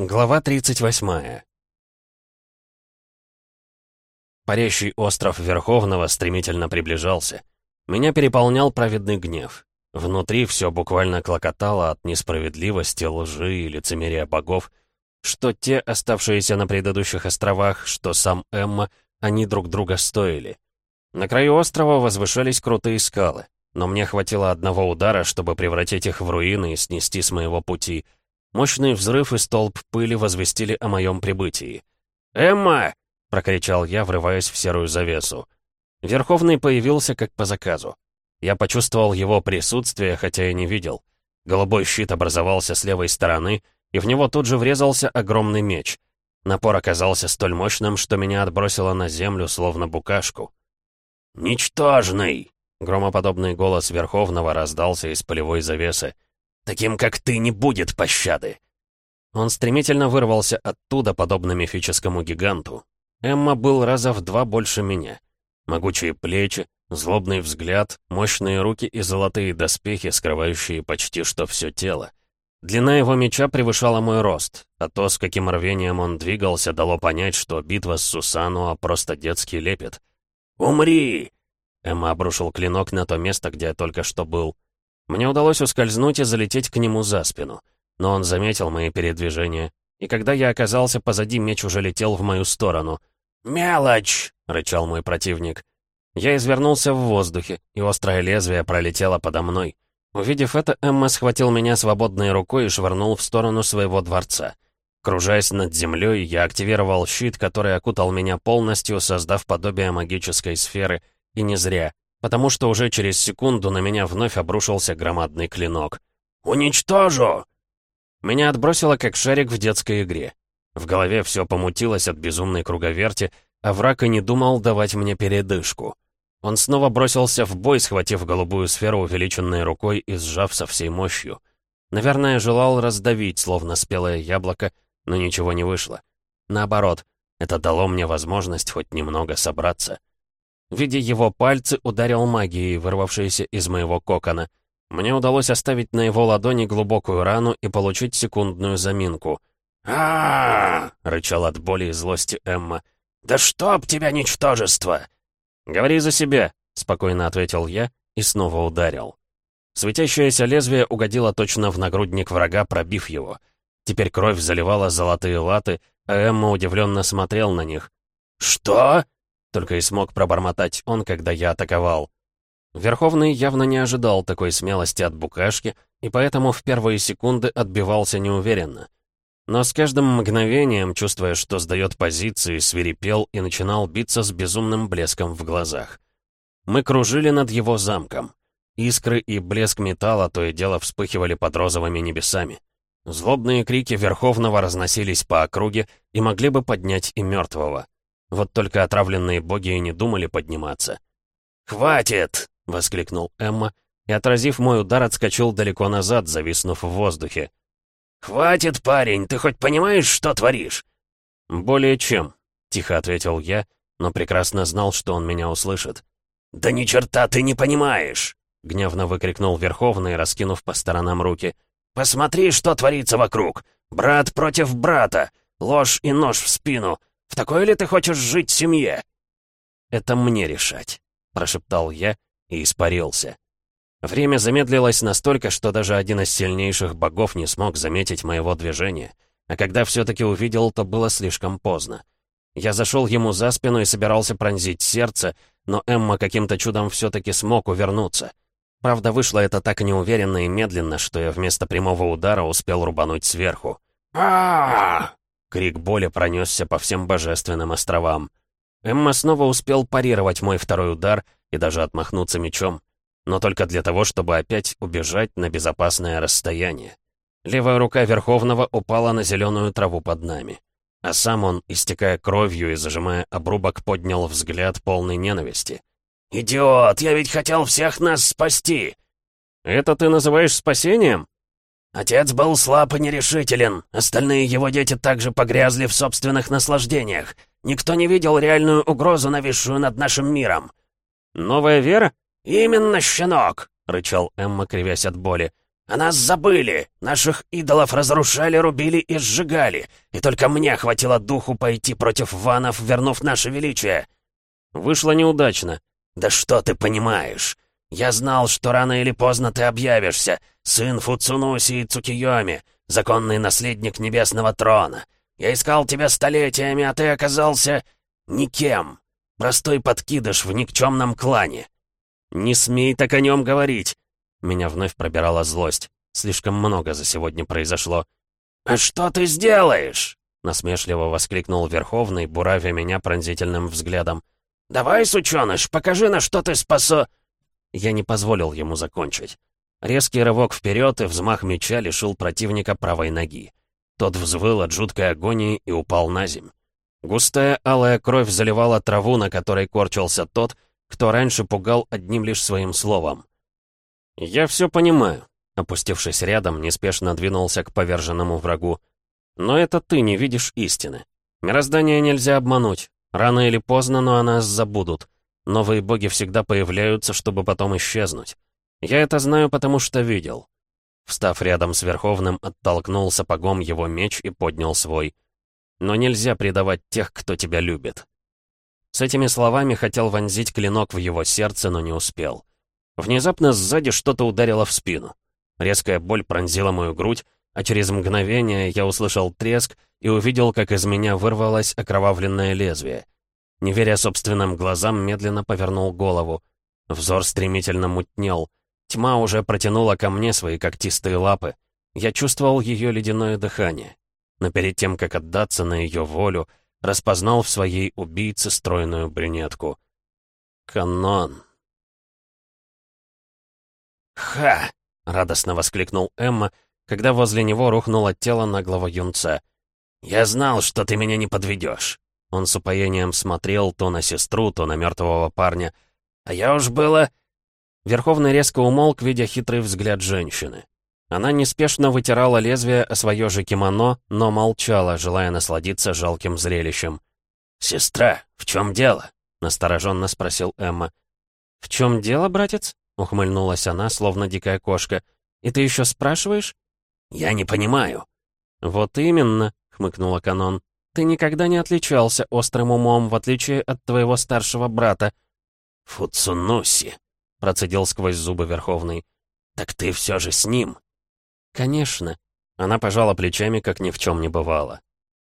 Глава 38 Парящий остров Верховного стремительно приближался. Меня переполнял праведный гнев. Внутри все буквально клокотало от несправедливости, лжи и лицемерия богов, что те, оставшиеся на предыдущих островах, что сам Эмма, они друг друга стоили. На краю острова возвышались крутые скалы, но мне хватило одного удара, чтобы превратить их в руины и снести с моего пути — Мощный взрыв и столб пыли возвестили о моем прибытии. «Эмма!» — прокричал я, врываясь в серую завесу. Верховный появился как по заказу. Я почувствовал его присутствие, хотя и не видел. Голубой щит образовался с левой стороны, и в него тут же врезался огромный меч. Напор оказался столь мощным, что меня отбросило на землю, словно букашку. «Ничтожный!» — громоподобный голос Верховного раздался из полевой завесы. Таким, как ты, не будет пощады!» Он стремительно вырвался оттуда, подобно мифическому гиганту. Эмма был раза в два больше меня. Могучие плечи, злобный взгляд, мощные руки и золотые доспехи, скрывающие почти что все тело. Длина его меча превышала мой рост, а то, с каким рвением он двигался, дало понять, что битва с Сусануа просто детский лепет. «Умри!» Эмма обрушил клинок на то место, где я только что был. Мне удалось ускользнуть и залететь к нему за спину. Но он заметил мои передвижения, и когда я оказался позади, меч уже летел в мою сторону. «Мелочь!» — рычал мой противник. Я извернулся в воздухе, и острое лезвие пролетело подо мной. Увидев это, Эмма схватил меня свободной рукой и швырнул в сторону своего дворца. Кружаясь над землей, я активировал щит, который окутал меня полностью, создав подобие магической сферы, и не зря потому что уже через секунду на меня вновь обрушился громадный клинок. «Уничтожу!» Меня отбросило, как шарик в детской игре. В голове все помутилось от безумной круговерти, а враг и не думал давать мне передышку. Он снова бросился в бой, схватив голубую сферу увеличенной рукой и сжав со всей мощью. Наверное, желал раздавить, словно спелое яблоко, но ничего не вышло. Наоборот, это дало мне возможность хоть немного собраться. Видя его пальцы, ударил магией, вырвавшейся из моего кокона. Мне удалось оставить на его ладони глубокую рану и получить секундную заминку. а рычал от боли и злости Эмма. «Да чтоб тебя, ничтожество!» «Говори за себя», — спокойно ответил я и снова ударил. Светящееся лезвие угодило точно в нагрудник врага, пробив его. Теперь кровь заливала золотые латы, а Эмма удивленно смотрел на них. «Что?» Только и смог пробормотать он, когда я атаковал. Верховный явно не ожидал такой смелости от букашки, и поэтому в первые секунды отбивался неуверенно. Но с каждым мгновением, чувствуя, что сдает позиции, свирепел и начинал биться с безумным блеском в глазах. Мы кружили над его замком. Искры и блеск металла то и дело вспыхивали под розовыми небесами. Злобные крики Верховного разносились по округе и могли бы поднять и мертвого. Вот только отравленные боги и не думали подниматься. «Хватит!» — воскликнул Эмма, и, отразив мой удар, отскочил далеко назад, зависнув в воздухе. «Хватит, парень, ты хоть понимаешь, что творишь?» «Более чем», — тихо ответил я, но прекрасно знал, что он меня услышит. «Да ни черта ты не понимаешь!» — гневно выкрикнул Верховный, раскинув по сторонам руки. «Посмотри, что творится вокруг! Брат против брата! Ложь и нож в спину! В такой ли ты хочешь жить в семье?» «Это мне решать», — прошептал я и испарился. Время замедлилось настолько, что даже один из сильнейших богов не смог заметить моего движения. А когда все-таки увидел, то было слишком поздно. Я зашел ему за спину и собирался пронзить сердце, но Эмма каким-то чудом все-таки смог увернуться. Правда, вышло это так неуверенно и медленно, что я вместо прямого удара успел рубануть сверху. а Крик боли пронесся по всем божественным островам. Эмма снова успел парировать мой второй удар и даже отмахнуться мечом, но только для того, чтобы опять убежать на безопасное расстояние. Левая рука Верховного упала на зеленую траву под нами. А сам он, истекая кровью и зажимая обрубок, поднял взгляд полной ненависти. «Идиот, я ведь хотел всех нас спасти!» «Это ты называешь спасением?» Отец был слаб и нерешителен. Остальные его дети также погрязли в собственных наслаждениях. Никто не видел реальную угрозу, нависшую над нашим миром. «Новая вера?» «Именно, щенок!» — рычал Эмма, кривясь от боли. «О нас забыли! Наших идолов разрушали, рубили и сжигали! И только мне хватило духу пойти против ванов, вернув наше величие!» «Вышло неудачно». «Да что ты понимаешь? Я знал, что рано или поздно ты объявишься, сын Фуцунуси и Цукиоми, законный наследник Небесного Трона. Я искал тебя столетиями, а ты оказался... никем. Простой подкидыш в никчемном клане». «Не смей так о нем говорить!» Меня вновь пробирала злость. Слишком много за сегодня произошло. «А что ты сделаешь?» Насмешливо воскликнул Верховный, буравя меня пронзительным взглядом. «Давай, сучёныш, покажи, на что ты спосо...» Я не позволил ему закончить. Резкий рывок вперед и взмах меча лишил противника правой ноги. Тот взвыл от жуткой агонии и упал на земь. Густая алая кровь заливала траву, на которой корчился тот, кто раньше пугал одним лишь своим словом. «Я все понимаю», — опустившись рядом, неспешно двинулся к поверженному врагу. «Но это ты не видишь истины. Мироздание нельзя обмануть. Рано или поздно, но о нас забудут. Новые боги всегда появляются, чтобы потом исчезнуть. Я это знаю, потому что видел». Встав рядом с Верховным, оттолкнул сапогом его меч и поднял свой. «Но нельзя предавать тех, кто тебя любит». С этими словами хотел вонзить клинок в его сердце, но не успел. Внезапно сзади что-то ударило в спину. Резкая боль пронзила мою грудь, а через мгновение я услышал треск и увидел, как из меня вырвалось окровавленное лезвие. Не веря собственным глазам, медленно повернул голову. Взор стремительно мутнел. Тьма уже протянула ко мне свои когтистые лапы. Я чувствовал ее ледяное дыхание. Но перед тем, как отдаться на ее волю, распознал в своей убийце стройную брюнетку. «Канон!» «Ха!» — радостно воскликнул Эмма, когда возле него рухнуло тело наглого юнца. «Я знал, что ты меня не подведешь». Он с упоением смотрел то на сестру, то на мертвого парня. «А я уж было...» Верховный резко умолк, видя хитрый взгляд женщины. Она неспешно вытирала лезвие о свое же кимоно, но молчала, желая насладиться жалким зрелищем. «Сестра, в чем дело?» — настороженно спросил Эмма. «В чем дело, братец?» — ухмыльнулась она, словно дикая кошка. «И ты еще спрашиваешь?» «Я не понимаю». «Вот именно», — хмыкнула Канон. «Ты никогда не отличался острым умом, в отличие от твоего старшего брата». «Фуцунуси», — процедил сквозь зубы Верховный. «Так ты все же с ним?» «Конечно». Она пожала плечами, как ни в чем не бывало.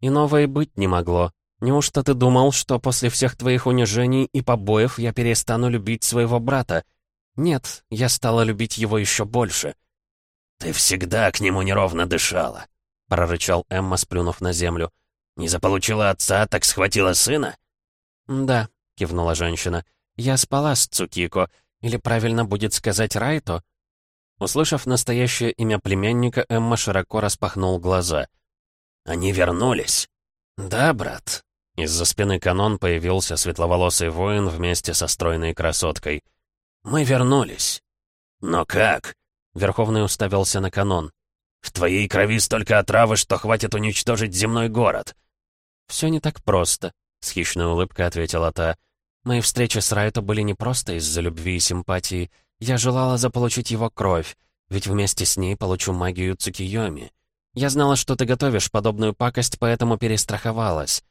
«Иного и быть не могло. Неужто ты думал, что после всех твоих унижений и побоев я перестану любить своего брата? Нет, я стала любить его еще больше». «Ты всегда к нему неровно дышала», — прорычал Эмма, сплюнув на землю. «Не заполучила отца, так схватила сына?» «Да», — кивнула женщина. «Я спала с Цукико, или правильно будет сказать Райто?» Услышав настоящее имя племянника, Эмма широко распахнул глаза. «Они вернулись?» «Да, брат». Из-за спины канон появился светловолосый воин вместе со стройной красоткой. «Мы вернулись». «Но как?» Верховный уставился на канон. «В твоей крови столько отравы, что хватит уничтожить земной город». «Все не так просто», — с хищной улыбкой ответила та. «Мои встречи с Райто были не просто из-за любви и симпатии. Я желала заполучить его кровь, ведь вместе с ней получу магию Цукиоми. Я знала, что ты готовишь подобную пакость, поэтому перестраховалась».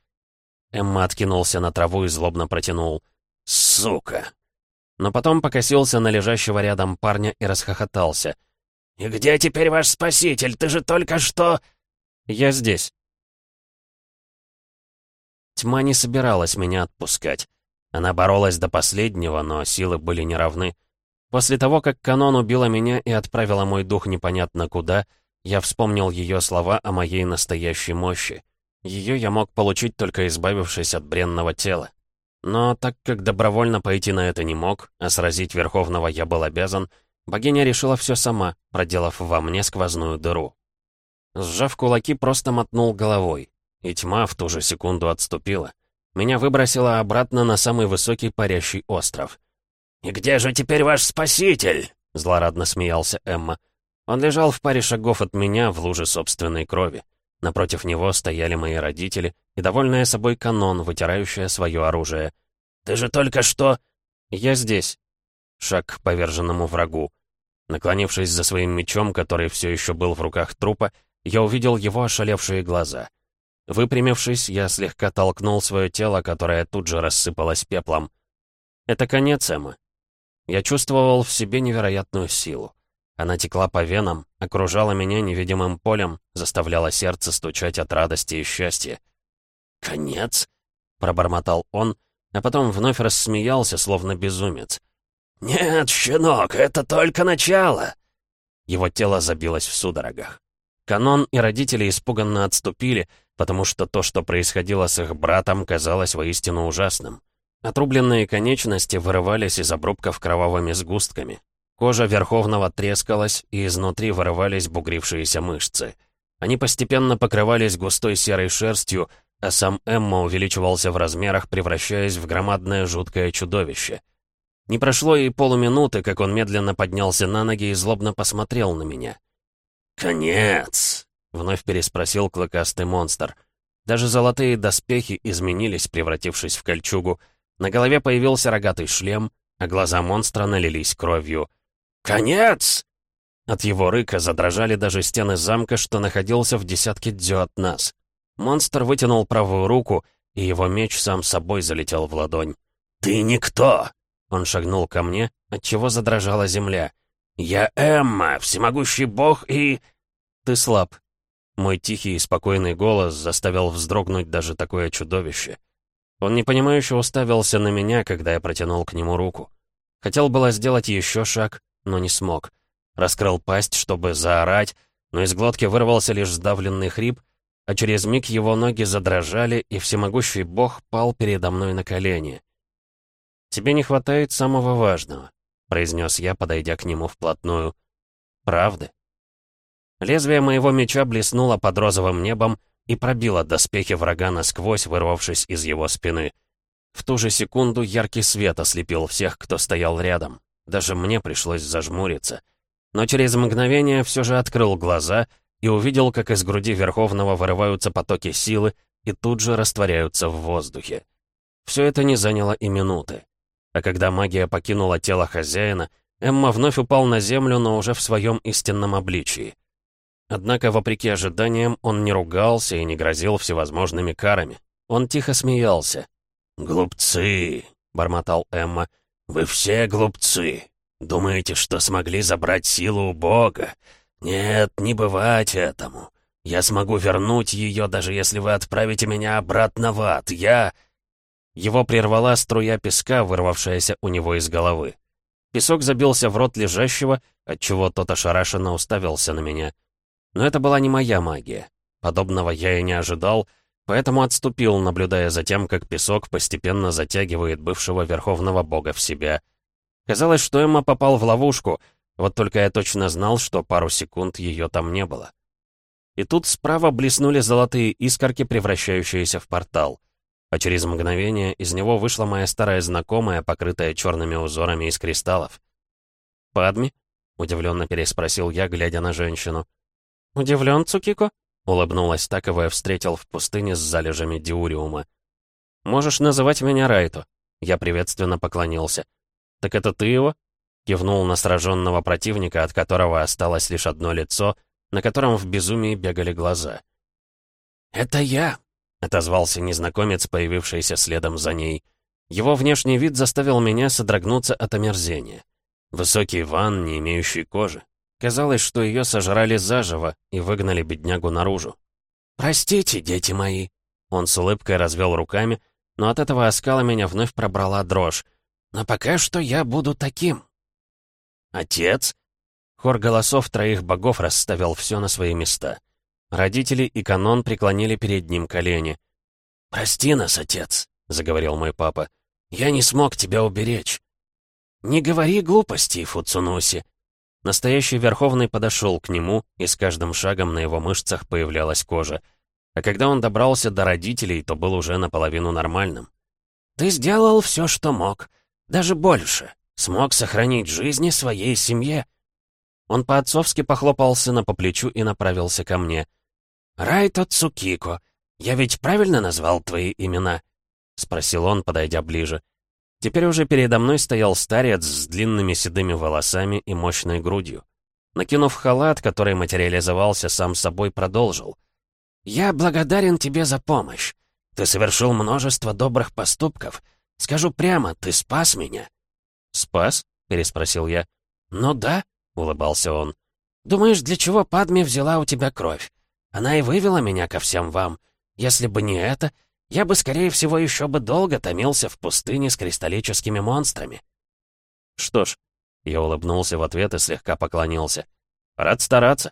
Эмма откинулся на траву и злобно протянул. «Сука!» Но потом покосился на лежащего рядом парня и расхохотался. «И где теперь ваш спаситель? Ты же только что...» «Я здесь». Тьма не собиралась меня отпускать. Она боролась до последнего, но силы были неравны. После того, как Канон убила меня и отправила мой дух непонятно куда, я вспомнил ее слова о моей настоящей мощи. Ее я мог получить, только избавившись от бренного тела. Но так как добровольно пойти на это не мог, а сразить Верховного я был обязан, богиня решила все сама, проделав во мне сквозную дыру. Сжав кулаки, просто мотнул головой, и тьма в ту же секунду отступила. Меня выбросило обратно на самый высокий парящий остров. «И где же теперь ваш спаситель?» — злорадно смеялся Эмма. Он лежал в паре шагов от меня в луже собственной крови. Напротив него стояли мои родители и довольная собой канон, вытирающая свое оружие. «Ты же только что...» «Я здесь». Шаг к поверженному врагу. Наклонившись за своим мечом, который все еще был в руках трупа, я увидел его ошалевшие глаза. Выпрямившись, я слегка толкнул свое тело, которое тут же рассыпалось пеплом. Это конец, Эмма. Я чувствовал в себе невероятную силу. Она текла по венам, окружала меня невидимым полем, заставляла сердце стучать от радости и счастья. «Конец?» — пробормотал он, а потом вновь рассмеялся, словно безумец. «Нет, щенок, это только начало!» Его тело забилось в судорогах. Канон и родители испуганно отступили, потому что то, что происходило с их братом, казалось воистину ужасным. Отрубленные конечности вырывались из обрубков кровавыми сгустками. Кожа Верховного трескалась, и изнутри вырывались бугрившиеся мышцы. Они постепенно покрывались густой серой шерстью, а сам Эмма увеличивался в размерах, превращаясь в громадное жуткое чудовище. Не прошло и полуминуты, как он медленно поднялся на ноги и злобно посмотрел на меня. «Конец!» — вновь переспросил клыкастый монстр. Даже золотые доспехи изменились, превратившись в кольчугу. На голове появился рогатый шлем, а глаза монстра налились кровью. «Конец!» От его рыка задрожали даже стены замка, что находился в десятке дзё от нас. Монстр вытянул правую руку, и его меч сам собой залетел в ладонь. «Ты никто!» Он шагнул ко мне, отчего задрожала земля. «Я Эмма, всемогущий бог и...» «Ты слаб». Мой тихий и спокойный голос заставил вздрогнуть даже такое чудовище. Он непонимающе уставился на меня, когда я протянул к нему руку. Хотел было сделать еще шаг, но не смог. Раскрыл пасть, чтобы заорать, но из глотки вырвался лишь сдавленный хрип, а через миг его ноги задрожали, и всемогущий бог пал передо мной на колени. «Тебе не хватает самого важного», — произнес я, подойдя к нему вплотную. «Правды?» Лезвие моего меча блеснуло под розовым небом и пробило доспехи врага насквозь, вырвавшись из его спины. В ту же секунду яркий свет ослепил всех, кто стоял рядом. Даже мне пришлось зажмуриться. Но через мгновение все же открыл глаза и увидел, как из груди Верховного вырываются потоки силы и тут же растворяются в воздухе. Все это не заняло и минуты. А когда магия покинула тело хозяина, Эмма вновь упал на землю, но уже в своем истинном обличии. Однако, вопреки ожиданиям, он не ругался и не грозил всевозможными карами. Он тихо смеялся. «Глупцы!» — бормотал Эмма. «Вы все глупцы. Думаете, что смогли забрать силу у Бога? Нет, не бывать этому. Я смогу вернуть ее, даже если вы отправите меня обратно в ад. Я...» Его прервала струя песка, вырвавшаяся у него из головы. Песок забился в рот лежащего, отчего тот ошарашенно уставился на меня. Но это была не моя магия. Подобного я и не ожидал, поэтому отступил, наблюдая за тем, как песок постепенно затягивает бывшего верховного бога в себя. Казалось, что Эмма попал в ловушку, вот только я точно знал, что пару секунд ее там не было. И тут справа блеснули золотые искорки, превращающиеся в портал. А через мгновение из него вышла моя старая знакомая, покрытая черными узорами из кристаллов. «Падми?» — удивленно переспросил я, глядя на женщину. «Удивлен, Цукико?» Улыбнулась Таковая, встретил в пустыне с залежами диуриума. «Можешь называть меня Райто». Я приветственно поклонился. «Так это ты его?» Кивнул на сраженного противника, от которого осталось лишь одно лицо, на котором в безумии бегали глаза. «Это я», — отозвался незнакомец, появившийся следом за ней. Его внешний вид заставил меня содрогнуться от омерзения. Высокий ван, не имеющий кожи. Казалось, что ее сожрали заживо и выгнали беднягу наружу. «Простите, дети мои!» Он с улыбкой развел руками, но от этого оскала меня вновь пробрала дрожь. «Но пока что я буду таким». «Отец?» Хор голосов троих богов расставил все на свои места. Родители и канон преклонили перед ним колени. «Прости нас, отец», — заговорил мой папа. «Я не смог тебя уберечь». «Не говори глупостей, Фуцунуси», Настоящий Верховный подошел к нему, и с каждым шагом на его мышцах появлялась кожа. А когда он добрался до родителей, то был уже наполовину нормальным. «Ты сделал все, что мог. Даже больше. Смог сохранить жизни своей семье». Он по-отцовски похлопал сына по плечу и направился ко мне. «Райто Цукико, я ведь правильно назвал твои имена?» — спросил он, подойдя ближе. Теперь уже передо мной стоял старец с длинными седыми волосами и мощной грудью. Накинув халат, который материализовался сам собой, продолжил. «Я благодарен тебе за помощь. Ты совершил множество добрых поступков. Скажу прямо, ты спас меня». «Спас?» — переспросил я. «Ну да», — улыбался он. «Думаешь, для чего Падме взяла у тебя кровь? Она и вывела меня ко всем вам. Если бы не это, я бы, скорее всего, еще бы долго томился в пустыне с кристаллическими монстрами». «Что ж», — я улыбнулся в ответ и слегка поклонился. «Рад стараться».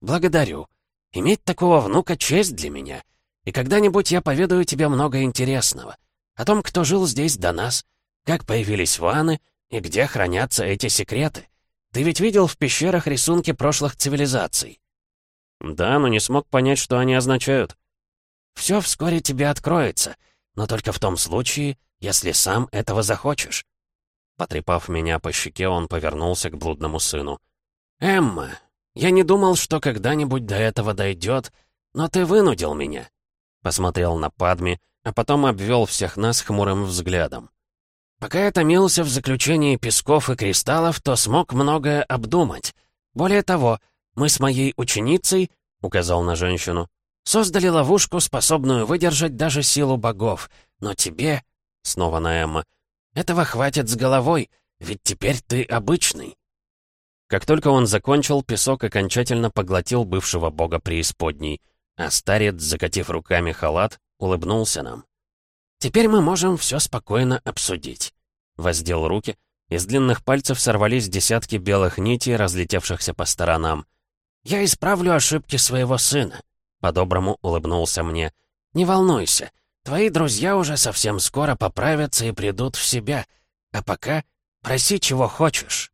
«Благодарю. Иметь такого внука — честь для меня. И когда-нибудь я поведаю тебе много интересного. О том, кто жил здесь до нас, как появились ваны и где хранятся эти секреты. Ты ведь видел в пещерах рисунки прошлых цивилизаций?» «Да, но не смог понять, что они означают». «Все вскоре тебе откроется, но только в том случае, если сам этого захочешь». Потрепав меня по щеке, он повернулся к блудному сыну. «Эмма, я не думал, что когда-нибудь до этого дойдет, но ты вынудил меня». Посмотрел на Падми, а потом обвел всех нас хмурым взглядом. Пока я томился в заключении песков и кристаллов, то смог многое обдумать. Более того, мы с моей ученицей, — указал на женщину, — создали ловушку, способную выдержать даже силу богов. Но тебе, — снова на Эмма, — этого хватит с головой, ведь теперь ты обычный. Как только он закончил, песок окончательно поглотил бывшего бога преисподней, а старец, закатив руками халат, улыбнулся нам. Теперь мы можем все спокойно обсудить. Воздел руки, из длинных пальцев сорвались десятки белых нитей, разлетевшихся по сторонам. «Я исправлю ошибки своего сына», — по-доброму улыбнулся мне. «Не волнуйся, твои друзья уже совсем скоро поправятся и придут в себя. А пока проси, чего хочешь».